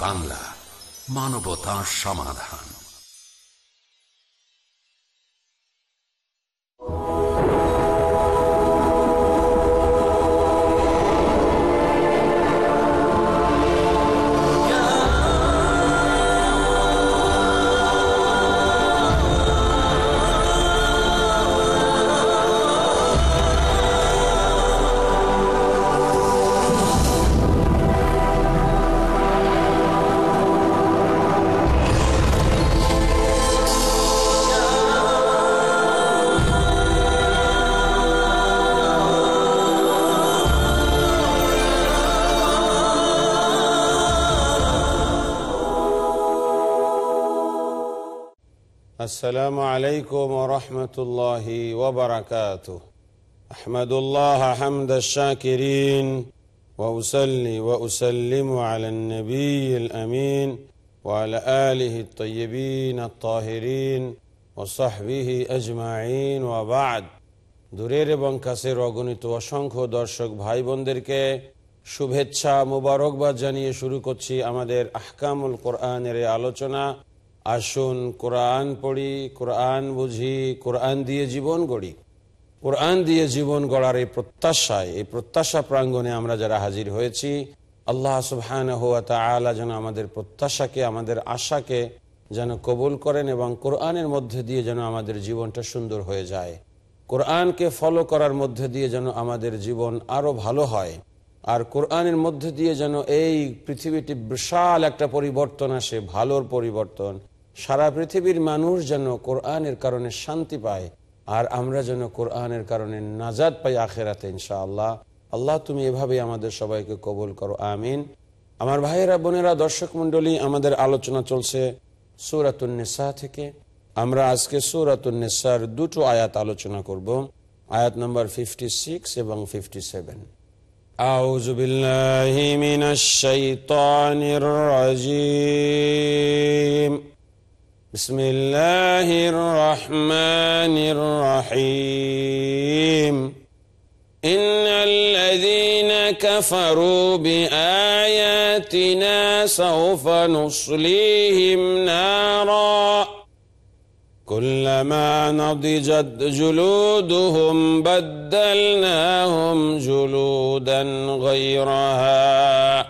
বাংলা মানবতা সমাধান। السلام عليكم ورحمة الله وبركاته أحمد الله حمد الشاكرين وأسلي وأسلم على النبي الأمين وعلى آله الطيبين الطاهرين وصحبه أجمعين وبعد দূরের এবং কাছের অগণিত অসংখ্য দর্শক ভাই বোনদেরকে শুভেচ্ছা মুবারকবাদ জানিয়ে শুরু করছি আমাদের আহকামুল কোরআনের এই আলোচনা আসুন কোরআন পড়ি, কোরআন বুঝি, কোরআন দিয়ে জীবন গড়ি। কোরআন দিয়ে জীবন গড়ার এই প্রত্যাশায়, এই প্রত্যাশা প্রাঙ্গণে আমরা যারা হাজির হয়েছি, আল্লাহ সুবহান হুয়া তালা যেন আমাদের প্রত্যাশাকে, আমাদের আশাকে যেন কবুল করেন এবং কোরআনের মধ্যে দিয়ে যেন আমাদের জীবনটা সুন্দর হয়ে যায়। কোরআনকে ফলো করার মধ্যে দিয়ে যেন আমাদের জীবন আরও ভালো হয়। আর কোরআনের মধ্যে দিয়ে যেন এই পৃথিবীটি বিশাল একটা পরিবর্তন আসে, ভালোর পরিবর্তন। সারা পৃথিবীর মানুষ যেন কোরআনের কারণে শান্তি পায় আর আমরা যেন কোরআনের কারণে নাজাদ পাই আখেরাতে ইনশাআল্লাহ আল্লাহ তুমি এভাবে আমাদের সবাইকে কবুল করো আমিন আমার ভাইয়েরা বোনেরা দর্শক মন্ডলী আমাদের আলোচনা চলছে সুরাতুন্নেসা থেকে আমরা আজকে সুরাতুন্নেসার দুটো আয়াত আলোচনা করব আয়াত নম্বর ফিফটি সিক্স এবং ফিফটি সেভেন أعوذ بالله من الشيطان الرجيم بسم الله الرحمن الرحيم. إن الذين كفروا بآياتنا سوف نصليهم نارا. كلما نضجت جلودهم بدلناهم جلودا غيرها.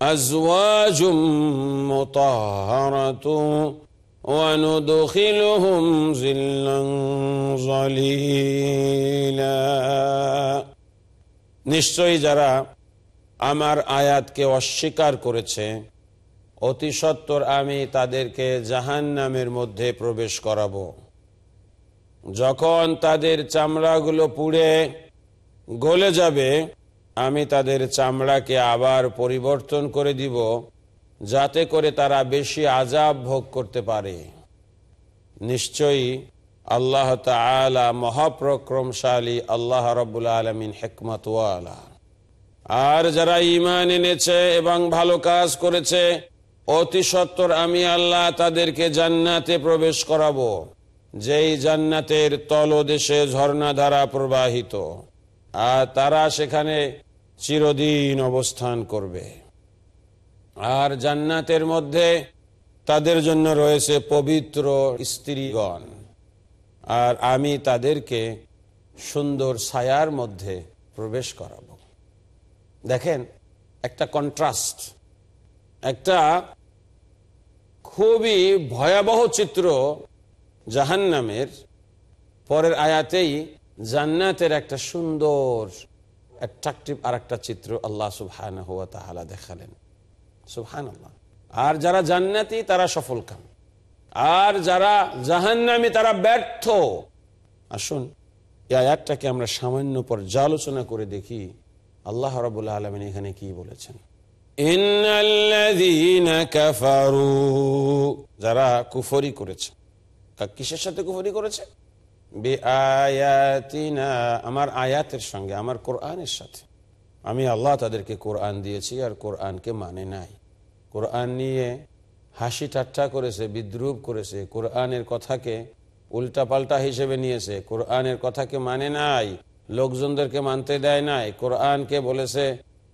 أزواج مطهرة وندخلهم ظلا ظليلا নিশ্চয়ই যারা আমার আয়াতকে অস্বীকার করেছে অতি সত্বর আমি তাদেরকে জাহান নামের মধ্যে প্রবেশ করাবো যখন তাদের চামড়াগুলো পুড়ে গলে যাবে আমি তাদের চামড়াকে আবার পরিবর্তন করে দিব, যাতে করে তারা বেশি আজাব ভোগ করতে পারে। নিশ্চয়ই আল্লাহ তালা মহাপ্রক্রমশালী আল্লাহ রবুল আলমিন হেকমতওয়ালা আর যারা ইমান এনেছে এবং ভালো কাজ করেছে, অতি সত্তর আমি আল্লাহ তাদেরকে জান্নাতে প্রবেশ করাবো, যেই জান্নাতের তলদেশে ঝর্ণাধারা প্রবাহিত। আর তারা সেখানে চিরদিন অবস্থান করবে। আর জান্নাতের মধ্যে তাদের জন্য রয়েছে পবিত্র স্ত্রীগণ। আর আমি তাদেরকে সুন্দর ছায়ার মধ্যে প্রবেশ করাবো। দেখেন, একটা কন্ট্রাস্ট একটা খুবই ভয়াবহ চিত্র জাহান্নামের পরের আয়াতেই জান্নাতের একটা সুন্দর অ্যাট্রাকটিভ আর একটা চিত্র আল্লাহ সুবহান হুয়া তাহলা দেখালেন। সুবহান আল্লাহ আর যারা জান্নাতি, তারা সফল কাম। আর যারা জাহান্নামি, তারা ব্যর্থ। আসুন, এই আমরা সামান্য পর্যালোচনা করে দেখি। আল্লাহ রবুল্লা আলমিন এখানে কি বলেছেন? যারা কুফরি করেছে। কিসের সাথে কুফরি করেছে? আমার আয়াতের সঙ্গে, আমার কোরআনের সাথে। আমি আল্লাহ তাদেরকে কোরআন দিয়েছি আর কোরআনকে মানে নাই। কোরআন নিয়ে হাসি ঠাট্টা করেছে, বিদ্রুপ করেছে, কোরআনের কথাকে উল্টাপাল্টা হিসেবে নিয়েছে, কোরআনের কথাকে মানে নাই, লোকজনদেরকে মানতে দেয় নাই, কোরআনকে বলেছে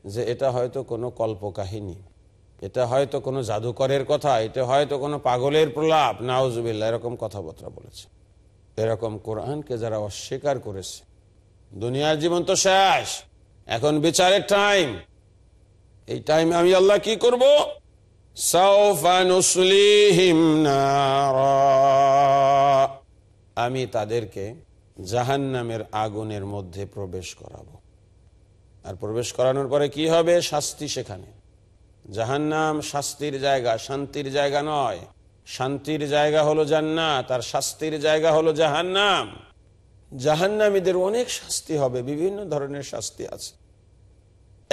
যে এটা হয়তো কোনো কল্পকাহিনী, এটা হয়তো কোনো জাদুকরের কথা, এটা হয়তো কোনো পাগলের প্রলাপ নাওজুবিল্লা এরকম কথাবার্তা বলেছে। এরকম কোরআনকে যারা অস্বীকার করেছে। দুনিয়ার জীবন তো শেষ। এখন বিচারের টাইম এই টাইমে আমি আল্লাহ কি করব। আমি তাদেরকে জাহান্নামের আগুনের মধ্যে প্রবেশ করাবো। আর প্রবেশ করানোর পরে কি হবে? শাস্তি সেখানে। জাহান্নাম শাস্তির জায়গা, শান্তির জায়গা নয়। শান্তির জায়গা হলো জান্নাত, আর শাস্তির জায়গা হলো জাহান্নাম। জাহান্নামীদের অনেক শাস্তি হবে, বিভিন্ন ধরনের শাস্তি আছে।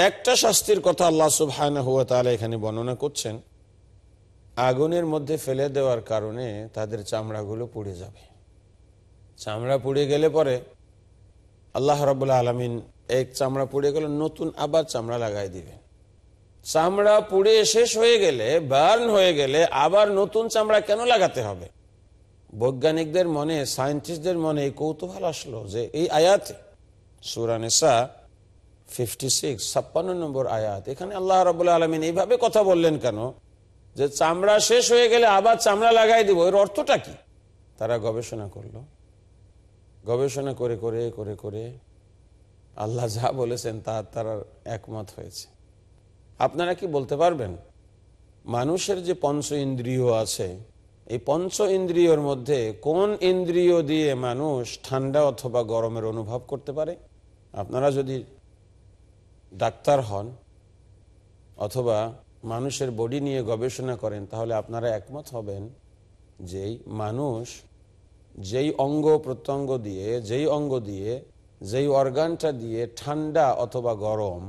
একটা শাস্তির কথা আল্লাহ সুবহানাহু ওয়া তাআলা এখানে বর্ণনা করছেন, আগুনের মধ্যে ফেলে দেওয়ার কারণে তাদের চামড়াগুলো পুড়ে যাবে। চামড়া পুড়ে গেলে পরে আল্লাহ রাবুল্লাহ আলমিন এক চামড়া পুড়ে গেলে নতুন আবার চামড়া লাগাই দিবেন। চামড়া পুড়ে শেষ হয়ে গেলে, বার্ন হয়ে গেলে আবার নতুন চামড়া কেন লাগাতে হবে? বৈজ্ঞানিকদের মনে, সায়েন্টিস্টদের মনে এই কৌতূহল আসলো যে এই আয়াতে সুরানেসা ফিফটি সিক্স ছাপ্পান্ন নম্বর আয়াত, এখানে আল্লাহ রবুল্লাহ আলমিন এইভাবে কথা বললেন কেন? যে চামড়া শেষ হয়ে গেলে আবার চামড়া লাগাই দিব, এর অর্থটা কি? তারা গবেষণা করল। গবেষণা করে করে করে করে আল্লাহ যা বলেছেন তা তারা একমত হয়েছে। আপনারা কি বলতে পারবেন? মানুষের যে পঞ্চ ইন্দ্রিয় আছে, এই পঞ্চ ইন্দ্রিয়র মধ্যে কোন ইন্দ্রিয় দিয়ে মানুষ ঠান্ডা অথবা গরমের অনুভব করতে পারে? আপনারা যদি ডাক্তার হন অথবা মানুষের বডি নিয়ে গবেষণা করেন, তাহলে আপনারা একমত হবেন যেই মানুষ যেই অঙ্গ প্রত্যঙ্গ দিয়ে, যেই অঙ্গ দিয়ে, যেই অর্গানটা দিয়ে ঠান্ডা অথবা গরম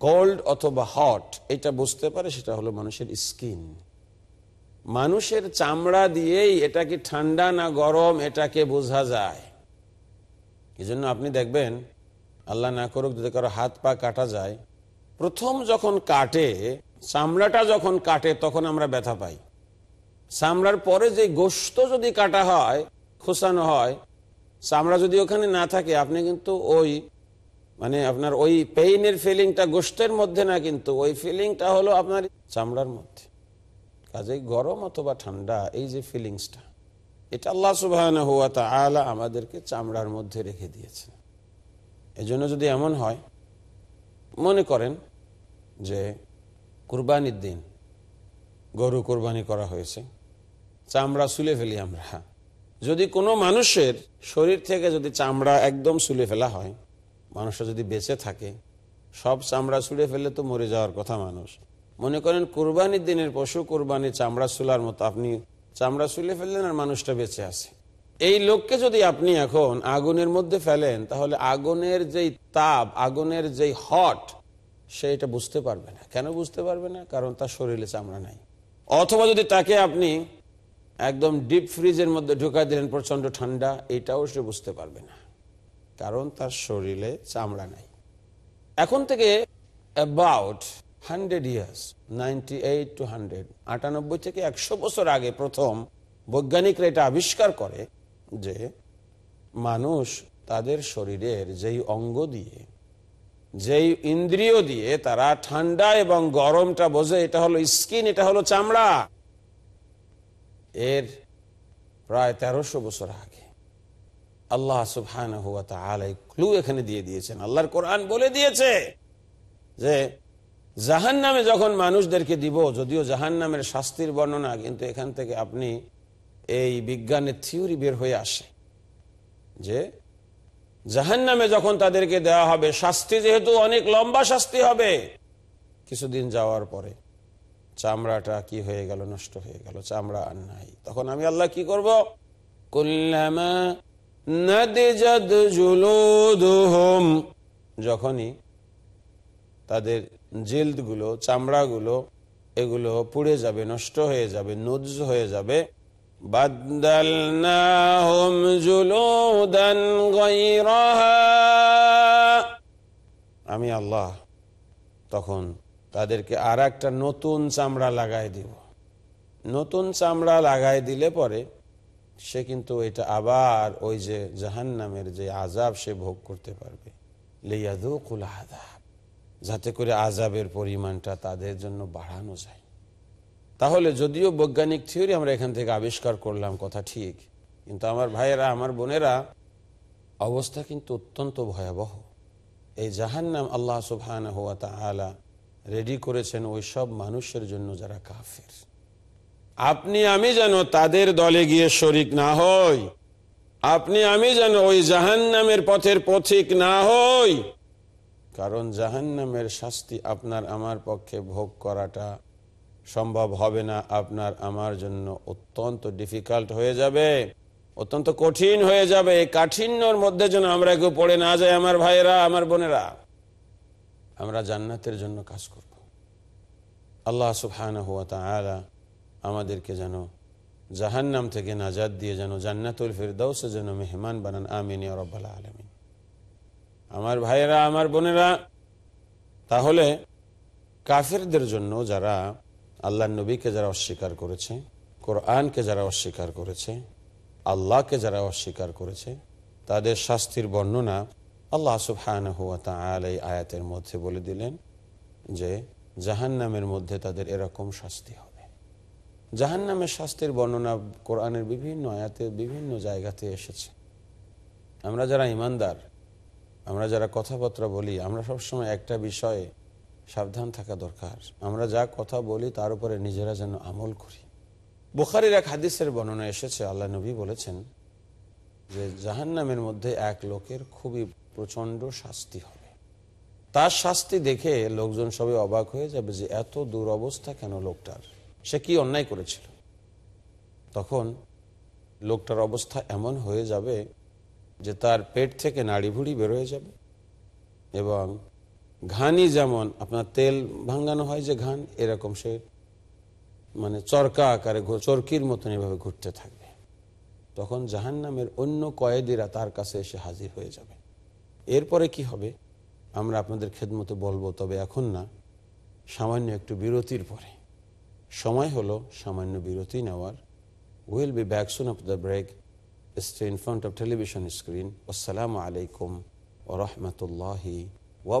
কোল্ড অথবা হট এটা বুঝতে পারে, সেটা হলো মানুষের স্কিন মানুষের চামড়া দিয়েই এটা কি ঠান্ডা না গরম, এটাকে বোঝা যায়। এই জন্য আপনি দেখবেন, আল্লাহ না করুক যদি কারও হাত পা কাটা যায়, প্রথম যখন কাটে, চামড়াটা যখন কাটে, তখন আমরা ব্যথা পাই। চামড়ার পরে যে গোস্ত যদি কাটা হয়, খোসানো হয়, চামড়া যদি ওখানে না থাকে, আপনি কিন্তু ওই মানে আপনার ওই পেইনের ফিলিংটা গোস্তের মধ্যে না, কিন্তু ওই ফিলিংটা হলো আপনার চামড়ার মধ্যে। কাজেই গরম অথবা ঠান্ডা, এই যে ফিলিংসটা এটা আল্লাহ সুবাহ হুয়া আলা আমাদেরকে চামড়ার মধ্যে রেখে দিয়েছে। এজন্য যদি এমন হয়, মনে করেন যে কুরবানির দিন, গরু কোরবানি করা হয়েছে, চামড়া সুলে ফেলি আমরা। যদি কোনো মানুষের শরীর থেকে যদি চামড়া একদম সুলে ফেলা হয় মানুষটা যদি বেঁচে থাকে, সব চামড়া ছুঁড়ে ফেলে তো মরে যাওয়ার কথা মানুষ। মনে করেন, কোরবানির দিনের পশু কোরবানি চামড়া চুলার মতো, আপনি চামড়া চুলে ফেললেন আর মানুষটা বেঁচে আছে। এই লোককে যদি আপনি এখন আগুনের মধ্যে ফেলেন, তাহলে আগুনের যেই তাপ, আগুনের যেই হট, সে এটা বুঝতে পারবে না। কেন বুঝতে পারবে না? কারণ তার শরীরে চামড়া নাই। অথবা যদি তাকে আপনি একদম ডিপ ফ্রিজের মধ্যে ঢুকাই দিলেন প্রচণ্ড ঠান্ডা, এটাও সে বুঝতে পারবে না। কারণ তার শরীরে চামড়া নাই। এখন থেকে about hundred years ninety eight to hundred আটানব্বই থেকে একশো বছর আগে প্রথম বৈজ্ঞানিকরা এটা আবিষ্কার করে যে মানুষ তাদের শরীরের যেই অঙ্গ দিয়ে, যেই ইন্দ্রিয় দিয়ে তারা ঠান্ডা এবং গরমটা বোঝে, এটা হলো স্কিন, এটা হলো চামড়া। এর প্রায় তেরোশো বছর আগে আল্লাহ সুবহান ক্লু এখানে দিয়ে দিয়েছেন। আল্লাহর কোরআন বলে দিয়েছে যে জাহান নামে যখন মানুষদেরকে দিব, যদিও জাহান নামের শাস্তির বর্ণনা, কিন্তু এখান থেকে আপনি এই বিজ্ঞানের থিওরি বের হয়ে আসে যে জাহান নামে যখন তাদেরকে দেওয়া হবে, শাস্তি যেহেতু অনেক লম্বা শাস্তি হবে। কিছুদিন যাওয়ার পরে চামড়াটা কি হয়ে গেল, নষ্ট হয়ে গেল, চামড়া আর নাই। তখন আমি আল্লাহ কি করব? জুলুদুহুম যখনই তাদের জিলদগুলো চামড়াগুলো, এগুলো পুড়ে যাবে, নষ্ট হয়ে যাবে, নুজ হয়ে যাবে আমি আল্লাহ তখন তাদেরকে আর একটা নতুন চামড়া লাগাই দিব। নতুন চামড়া লাগাই দিলে পরে সে কিন্তু এটা আবার ওই যে জাহান নামের যে আজাব সে ভোগ করতে পারবে। যাতে করে আজাবের পরিমাণটা তাদের জন্য বাড়ানো যায়। তাহলে যদিও বৈজ্ঞানিক থিওরি আমরা এখান থেকে আবিষ্কার করলাম কথা ঠিক, কিন্তু আমার ভাইয়েরা, আমার বোনেরা, অবস্থা কিন্তু অত্যন্ত ভয়াবহ। এই জাহান্নাম আল্লাহ সুবহান হুয়া তালা রেডি করেছেন ওই সব মানুষের জন্য যারা কাফের। আপনি আমি যেন তাদের দলে গিয়ে শরিক না হই। আপনি আমি যেন ওই জাহান্নামের পথের পথিক না হই। কারণ জাহান্নামের শাস্তি আপনার আমার পক্ষে ভোগ করাটা সম্ভব হবে না। আপনার আমার জন্য অত্যন্ত ডিফিকাল্ট হয়ে যাবে, অত্যন্ত কঠিন হয়ে যাবে। কাঠিন্যর মধ্যে যেন আমরা কেউ পড়ে না যাই, আমার ভাইয়েরা, আমার বোনেরা। আমরা জান্নাতের জন্য কাজ করব। আল্লাহ সুবহান হুয়া তালা আমাদেরকে যেন জাহান্নাম থেকে নাজাদ দিয়ে যেন জান্নাতুল ফিরদাউসে যেন মেহমান বানান। আমিন রব্বাল আলমিন। আমার ভাইয়েরা, আমার বোনেরা, তাহলে কাফেরদের জন্য যারা আল্লাহ নবীকে যারা অস্বীকার করেছে, কোরআনকে যারা অস্বীকার করেছে, আল্লাহকে যারা অস্বীকার করেছে, তাদের শাস্তির বর্ণনা আল্লাহ সুবহান হুয়া এই আয়াতের মধ্যে বলে দিলেন যে জাহান্নামের মধ্যে তাদের এরকম শাস্তি হবে। জাহান্নামের শাস্তির বর্ণনা কোরআনের বিভিন্ন আয়াতে, বিভিন্ন জায়গাতে এসেছে। আমরা যারা ইমানদার, আমরা যারা কথাবার্তা বলি, আমরা সবসময় একটা বিষয়ে সাবধান থাকা দরকার। আমরা যা কথা বলি, তার উপরে নিজেরা যেন আমল করি। বুখারির এক হাদিসের বর্ণনা এসেছে, আল্লাহ নবী বলেছেন যে জাহান্নামের মধ্যে এক লোকের খুবই প্রচণ্ড শাস্তি হবে। তার শাস্তি দেখে লোকজন সবাই অবাক হয়ে যাবে যে এত দুরবস্থা কেন লোকটার? সে কি অন্যায় করেছিল? তখন লোকটার অবস্থা এমন হয়ে যাবে যে তার পেট থেকে নাড়ি ভুড়ি বেরোয় যাবে এবং ঘানি যেমন আপনার তেল ভাঙ্গানো হয় যে ঘান, এরকম সে মানে চরকা আকারে চরকির মতন এভাবে ঘুরতে থাকবে। তখন জাহান নামের অন্য কয়েদিরা তার কাছে এসে হাজির হয়ে যাবে। এরপরে কি হবে? আমরা আপনাদের খেদমতো বলব, তবে এখন না, সামান্য একটু বিরতির পরে। সময় হলো সামান্য বিরতি নেওয়ার will be back soon of the break stay in front of television screen. Wassalamu alaikum wa rahmatullahi wa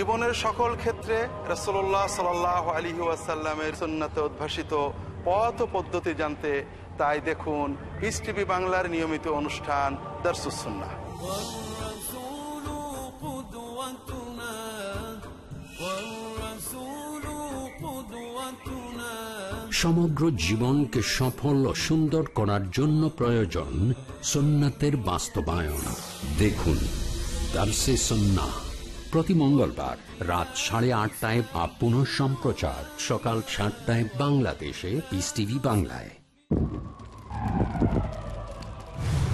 জীবনের সকল ক্ষেত্রে রসোল্লাহ সাল আলি ওয়াসাল্লামের সন্ন্যতে উদ্ভাসিত পথ পদ্ধতি জানতে তাই দেখুন ইস টিভি বাংলার নিয়মিত অনুষ্ঠান দর্শুসন্না সমগ্র জীবনকে সফল ও সুন্দর করার জন্য প্রয়োজন সোনাতের বাস্তবায়ন। দেখুন দার্সে সন্না প্রতি মঙ্গলবার রাত সাড়ে আটটায় বা পুনঃ সম্প্রচার সকাল সাতটায় বাংলাদেশে পিস টিভি বাংলায়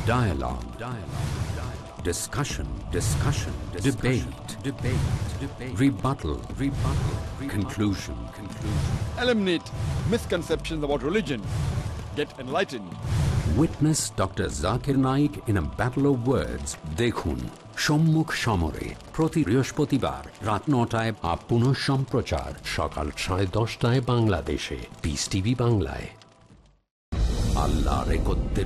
Dialogue. Dialogue. Dialogue. Discussion. Discussion. Debate. Debate. Debate. Rebuttal. Rebuttal. Conclusion. Conclusion. Eliminate misconceptions about religion. Get enlightened. Witness Dr. Zakir Naik in a battle of words. দেখুন সম্মুখ সমরে প্রতি বৃহস্পতিবার রাত নটায় বা পুনঃ সম্প্রচার সকাল সাড়ে দশটায় বাংলাদেশে। পিস টিভি বাংলায়। আল্লাহ একত্রের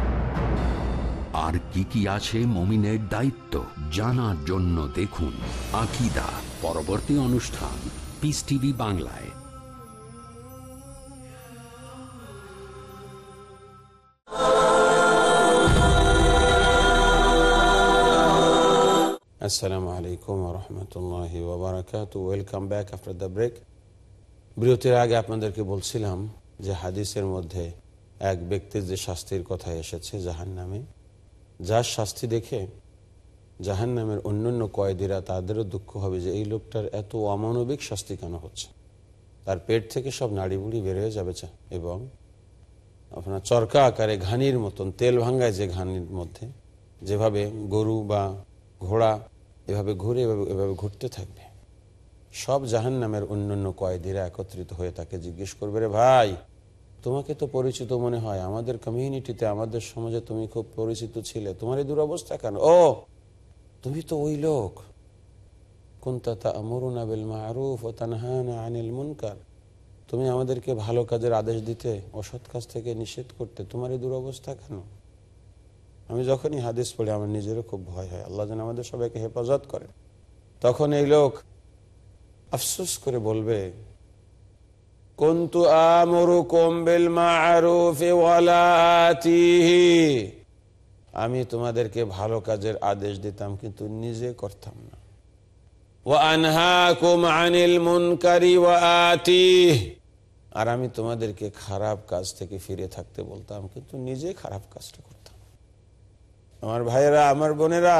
আর কি কি আছে মমিনের দায়িত্ব জানার জন্য দেখুন আকিদা, পরবর্তী অনুষ্ঠান পিস টিভি বাংলায় Assalamu আলাইকুম barakatuh. Welcome back after the break. বিরতির আগে আপনাদেরকে বলছিলাম যে হাদিসের মধ্যে এক ব্যক্তির যে শাস্তির কথা এসেছে জাহান নামে যার শাস্তি দেখে জাহান নামের অন্যান্য কয়েদিরা তাদেরও দুঃখ হবে যে এই লোকটার এত অমানবিক শাস্তি কেন হচ্ছে? তার পেট থেকে সব নাড়ি বুড়ি বের হয়ে যাবে এবং আপনার চরকা আকারে ঘানির মতন, তেল ভাঙ্গায় যে ঘানির মধ্যে, যেভাবে গরু বা ঘোড়া এভাবে ঘুরে এভাবে এভাবে ঘুরতে থাকবে। সব জাহান নামের অন্যান্য কয়েদিরা একত্রিত হয়ে তাকে জিজ্ঞেস করবে, রে ভাই তোমাকে তো পরিচিত মনে হয়। আমাদের কমিউনিটিতে আমাদের সমাজে তুমি খুব পরিচিত ছিলে। তোমার এই দুরবস্থা কেন? ও, তুমি তো ওই লোক। তুমি আমাদেরকে ভালো কাজের আদেশ দিতে, অসৎ কাজ থেকে নিষেধ করতে, তোমার এই দুরবস্থা কেন? আমি যখনই হাদিস পড়ি, আমার নিজেরও খুব ভয় হয়। আল্লাহ যেন আমাদের সবাইকে হেফাজত করে তখন এই লোক আফসোস করে বলবে কন্তু আমরু কম্বেল আমি তোমাদেরকে ভালো কাজের আদেশ দিতাম কিন্তু নিজে করতাম না وأنهاكم عن المنكر وآتيه আর আমি তোমাদেরকে খারাপ কাজ থেকে ফিরে থাকতে বলতাম কিন্তু নিজে খারাপ কাজটা করতাম আমার ভাইয়েরা আমার বোনেরা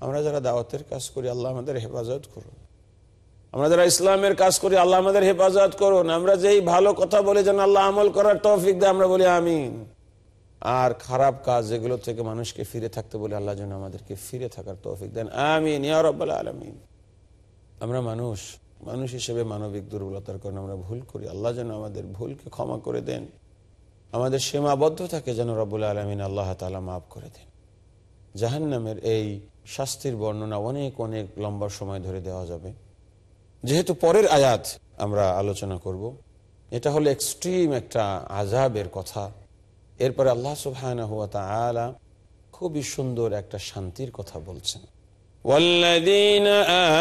আমরা যারা দাওয়াতের কাজ করি আল্লাহ আমাদের হেফাজত করুন আমরা যারা ইসলামের কাজ করি, আল্লাহ আমাদের হেফাজত করুন। আমরা যেই ভালো কথা বলে, যেন আল্লাহ আমল করার তৌফিক দেয়, আমরা বলি আমিন। আর খারাপ কাজ যেগুলো থেকে মানুষকে ফিরে থাকতে বলে, আল্লাহ যেন আমাদেরকে ফিরে থাকার তৌফিক দেন। আমিন, ইয়া রব্বাল আলমিন। আমরা মানুষ মানুষ হিসেবে মানবিক দুর্বলতার কারণে আমরা ভুল করি। আল্লাহ যেন আমাদের ভুলকে ক্ষমা করে দেন। আমাদের সীমাবদ্ধতাকে যেন রব্বুল আলমিন আল্লাহ তালা মাফ করে দেন। জাহান্নামের এই শাস্তির বর্ণনা অনেক অনেক লম্বা সময় ধরে দেওয়া যাবে। যেহেতু পরের আয়াত আমরা আলোচনা করব এটা হলো এক্সট্রিম একটা আজাবের কথা এরপরে আল্লাহ সুবহানাহু হুয়া তাআলা খুবই সুন্দর একটা শান্তির কথা বলছেন والذين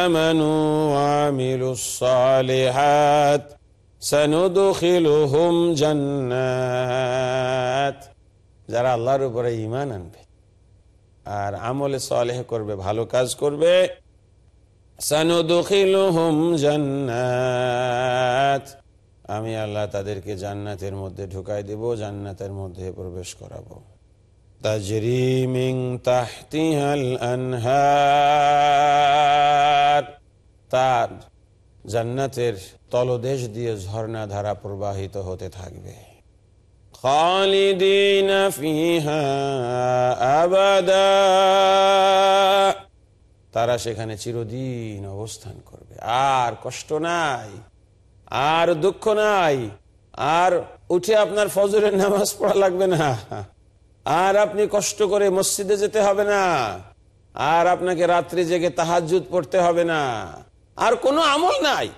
آمنوا وعملوا الصالحات سندخلهم جنات যারা আল্লাহর উপরে ঈমান আনবে আর আমলে সালেহ করবে ভালো কাজ করবে সানুদখিলুহুম জান্নাত। আমি আল্লাহ তাদেরকে জান্নাতের মধ্যে ঢুকাই দেব, জান্নাতের মধ্যে প্রবেশ করাবো। তার জান্নাতের তলদেশ দিয়ে ঝর্ণা ধারা প্রবাহিত হতে থাকবে। খালিদিন ফিহা আবাদা। তারা সেখানে চিরদিন অবস্থান করবে। আর কষ্ট নাই, আর দুঃখ নাই, আর উঠে আপনার ফজরের নামাজ পড়া লাগবে না। আর আপনি কষ্ট করে মসজিদে যেতে হবে না। আর আপনাকে রাত্রি জেগে তাহাজুদ পড়তে হবে না। আর কোনো আমল নাই।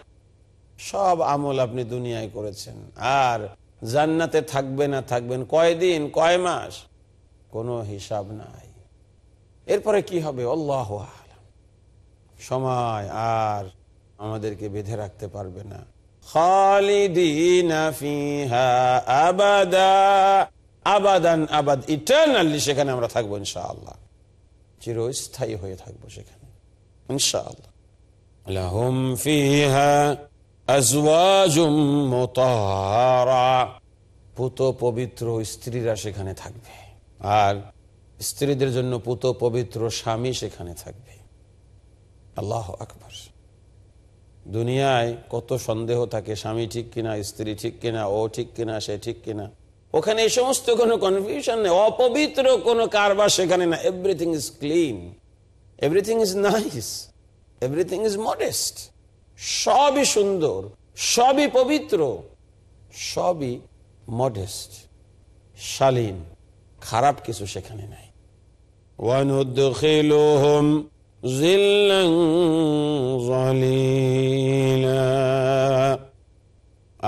সব আমল আপনি দুনিয়ায় করেছেন। আর জান্নাতে থাকবে না, থাকবেন কয়দিন, কয় মাস? কোনো হিসাব নাই। এরপরে কি হবে? আলাম। সময় আর আমাদেরকে বেঁধে রাখতে পারবে না। আবাদ। সেখানে আমরা থাকব হয়ে থাকব সেখানে আজওয়াজুম পুত পবিত্র স্ত্রীরা সেখানে থাকবে। আর স্ত্রীদের জন্য পুত পবিত্র স্বামী সেখানে থাকবে। আল্লাহ আকবর। দুনিয়ায় কত সন্দেহ থাকে, স্বামী ঠিক কিনা, স্ত্রী ঠিক কিনা, ও ঠিক কিনা, সে ঠিক কিনা। ওখানে এই সমস্ত কোনো কনফিউশন নেই, অপবিত্র কোনো কারবার সেখানে না। Everything is clean everything is nice everything is modest সবই সুন্দর, সবই পবিত্র, সবই মডেস্ট শালীন, খারাপ কিছু সেখানে নাই। ওয়ান ظلا ظليلا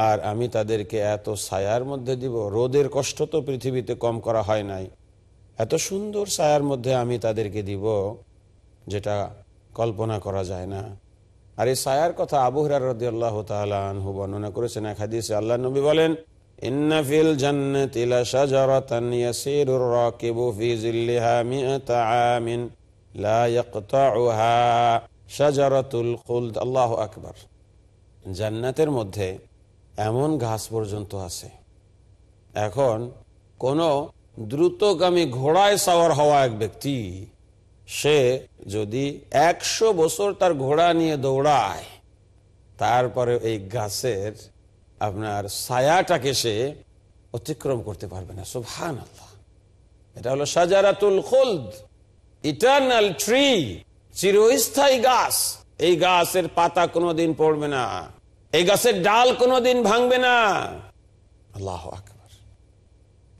আর আমি তাদেরকে এত ছায়ার মধ্যে দিব রোদের কষ্ট তো পৃথিবীতে কম করা হয় নাই এত সুন্দর ছায়ার মধ্যে আমি তাদেরকে দিব যেটা কল্পনা করা যায় না আর এই ছায়ার কথা আবুহরার রদি আল্লাহ তালু বর্ণনা করেছেন এক হাদিসে আল্লাহ নবী বলেন ইন্নাফিল জান্নাতি লাশাজারাতান ইয়াসিরুর রাকিবু ফি জিল্লিহা মিআতা আমিন আল্লাহু আকবার। জান্নাতের মধ্যে এমন ঘাস পর্যন্ত আছে। এখন কোন দ্রুতগামী ঘোড়ায় সাওয়ার হওয়া এক ব্যক্তি, সে যদি একশো বছর তার ঘোড়া নিয়ে দৌড়ায় তারপরে এই গাছের আপনার ছায়াটাকে সে অতিক্রম করতে পারবে না। সুবহান আল্লাহ এটা হলো সাজারাতুল খুলদ। ইটার্নাল ট্রি চিরস্থায়ী গাছ। এই গাছের পাতা কোনোদিন পড়বে না। এই গাছের ডাল কোনোদিন ভাঙবে না। আল্লাহ আকবর।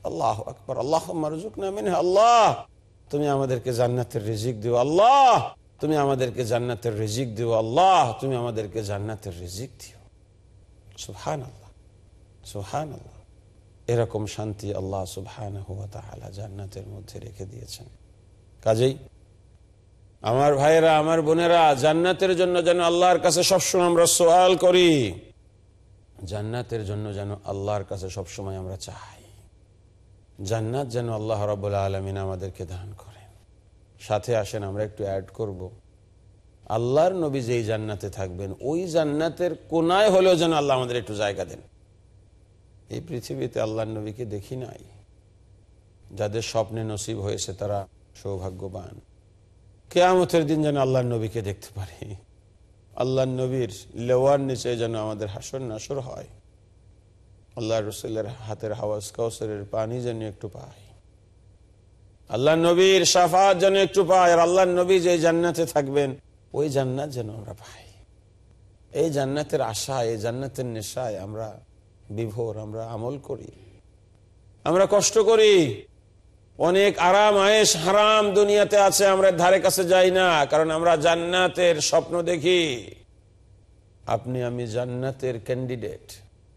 আল্লাহ আকবর। আল্লাহ মারুজুক না মিন আল্লাহ, তুমি আমাদেরকে জান্নাতের রিজিক দিও। আল্লাহ, তুমি আমাদেরকে জান্নাতের রিজিক দিও। আল্লাহ, তুমি আমাদেরকে জান্নাতের রিজিক দিও। সুহান আল্লাহ সুহান আল্লাহ এরকম শান্তি আল্লাহ সুবহান জান্নাতের মধ্যে রেখে দিয়েছেন। কাজেই। আমার ভাইয়েরা, আমার বোনেরা, জান্নাতের জন্য যেন আল্লাহর কাছে সবসময় আমরা সোয়াল করি। জান্নাতের জন্য যেন আল্লাহর কাছে সবসময় আমরা চাই। জান্নাত যেন আল্লাহ রবুল্লা আলমিন আমাদেরকে দান করেন। সাথে আসেন, আমরা একটু অ্যাড করব। আল্লাহর নবী যেই জান্নাতে থাকবেন, ওই জান্নাতের কোনায় হলেও যেন আল্লাহ আমাদের একটু জায়গা দেন। এই পৃথিবীতে আল্লাহর নবীকে দেখি নাই। যাদের স্বপ্নে নসিব হয়েছে তারা সৌভাগ্যবান। কেয়ামতের দিন যেন আল্লাহ নবীকে দেখতে পারি। আল্লাহ নবীর লেওয়ার নিচে যেন আমাদের হাসর নাসর হয়। আল্লাহ রসুল্লের হাতের হাওয়াজ কাউসরের পানি যেন একটু পাই আল্লাহ নবীর সাফাত যেন একটু পাই আর আল্লাহ নবী যে জান্নাতে থাকবেন, ওই জান্নাত যেন আমরা পাই। এই জান্নাতের আশায়, এই জান্নাতের নেশায় আমরা বিভোর, আমরা আমল করি। আমরা কষ্ট করি। অনেক আরাম আয়েস হারাম দুনিয়াতে আছে, আমরা ধারে কাছে যাই না, কারণ আমরা জান্নাতের স্বপ্ন দেখি। আপনি, আমি জান্নাতের ক্যান্ডিডেট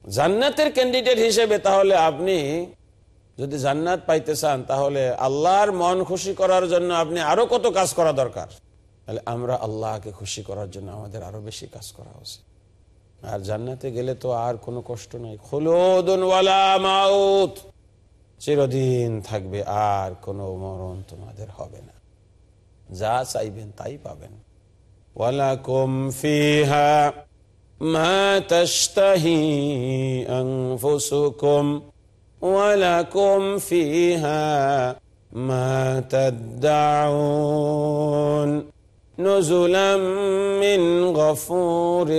জান্নাতের ক্যান্ডিডেট হিসেবে তাহলে আপনি যদি জান্নাত পাইতে চান, তাহলে আল্লাহর মন খুশি করার জন্য আপনি আরও কত কাজ করা দরকার? তাহলে আমরা আল্লাহকে খুশি করার জন্য আমাদের আরও বেশি কাজ করা উচিত। আর জান্নাতে গেলে তো আর কোনো কষ্ট নাই। খোলোদন মাউত। চিরদিন থাকবে আর কোনো মরণ তোমাদের হবে না যা চাইবেন তাই পাবেন ওয়ালাকুম ফিহা মা তাশতাহি আনফুসুকুম ওয়ালাকুম ফিহা মা তাদদাউন نزلا من غفور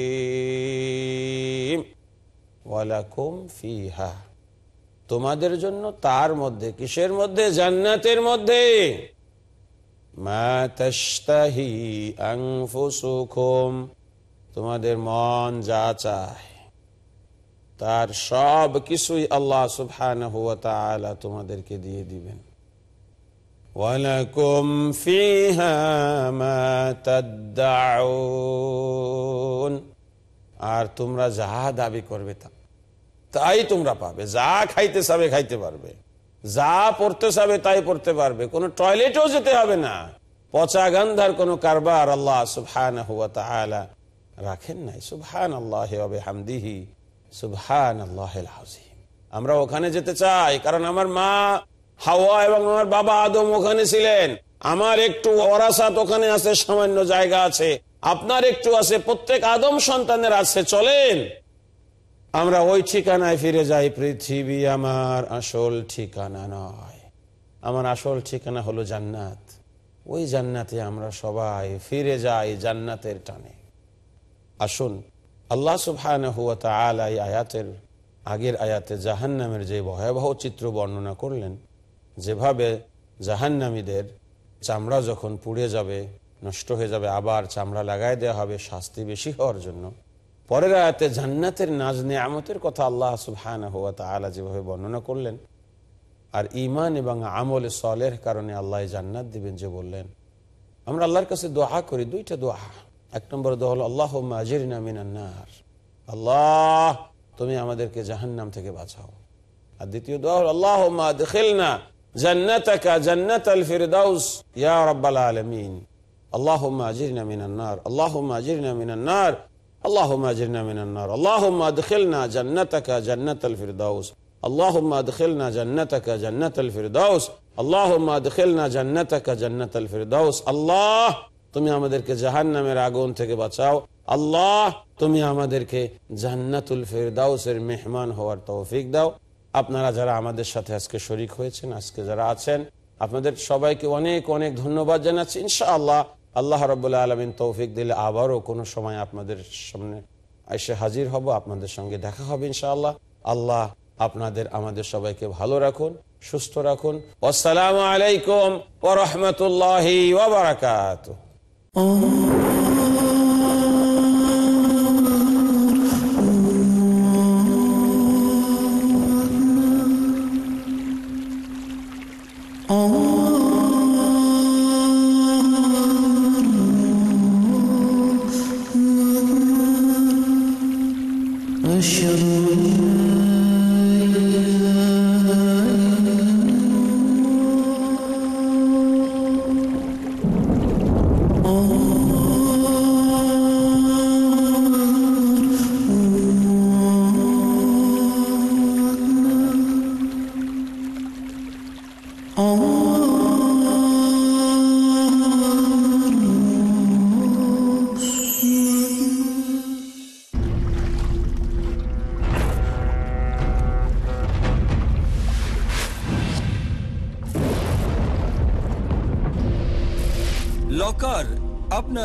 رحيم ولكم فيها তোমাদের জন্য তার মধ্যে, কিসের মধ্যে? জান্নাতের মধ্যে। তোমাদের মন যা চায়, তার সব কিছুই আল্লাহ তাআলা তোমাদেরকে দিয়ে দিবেন। আর তোমরা যাহা দাবি করবে তা তাই তোমরা পাবে। যা খাইতে চাবে খাইতে পারবে। যা পড়তে চাবে তাই পড়তে পারবে। কোনো টয়লেটেও যেতে হবে না। পচা গন্ধার কোনো কারবার আল্লাহ সুবহান রাখেন নাই। সুবহান আল্লাহ হামদিহি আমরা ওখানে যেতে চাই, কারণ আমার মা হাওয়া এবং আমার বাবা আদম ওখানে ছিলেন। আমার একটু অরাসাত ওখানে আছে, সামান্য জায়গা আছে। আপনার একটু আছে, প্রত্যেক আদম সন্তানের আছে। চলেন। আমরা ওই ঠিকানায় ফিরে যাই, পৃথিবী আমার আসল ঠিকানা নয়। আমার আসল ঠিকানা হলো জান্নাত। ওই জান্নাতে আমরা সবাই ফিরে যাই জান্নাতের টানে। আসুন, আল্লাহ সুবহান এই আয়াতের আগের আয়াতে জাহান্নামের যে ভয়াবহ চিত্র বর্ণনা করলেন, যেভাবে জাহান্নামীদের চামড়া যখন পুড়ে যাবে, নষ্ট হয়ে যাবে, আবার চামড়া লাগাই দেওয়া হবে, শাস্তি বেশি হওয়ার জন্য পরের আয়াতে জান্নাতের নাজ নিয়ামতের কথা আল্লাহ সুবহান হুয়া তালা যেভাবে বর্ণনা করলেন, আর ইমান এবং আমল সলের কারণে আল্লাহ জান্নাত দিবেন যে বললেন, আমরা আল্লাহর কাছে দোয়া করি, দুইটা দোয়া। এক নম্বর দোয়া হল আল্লাহ মাজির মিনান্নার আল্লাহ, তুমি আমাদেরকে জাহান্নাম থেকে বাঁচাও। আর দ্বিতীয় দোয়া হল আল্লাহ মা জান্নাত ইয়া আল্লাহ আজিরিনা মিনান্নার আল্লাহ আজির নামিনার اللهم اجرنا من النار اللهم ادخلنا جنتك جنة الفردوس اللهم ادخلنا جنتك جنة الفردوس اللهم ادخلنا جنتك جنة الفردوس الله তুমি আমাদেরকে জাহান্নামের আগুন থেকে বাঁচাও আল্লাহ তুমি আমাদেরকে জান্নাতুল ফেরদাউসের মেহমান হওয়ার তৌফিক দাও আপনারা যারা আমাদের সাথে আজকে শরিক হয়েছেন আজকে যারা আছেন আপনাদের সবাইকে অনেক অনেক ধন্যবাদ জানাচ্ছি ইনশাআল্লাহ আল্লাহ রবাহ আলমিন তৌফিক দিলে আবারও কোনো সময় আপনাদের সামনে এসে হাজির হব, আপনাদের সঙ্গে দেখা হবে ইনশাআল্লাহ। আল্লাহ আপনাদের, আমাদের সবাইকে ভালো রাখুন, সুস্থ রাখুন। আসসালামু আলাইকুম ওরহমতুল্লাহ ওবরাকাত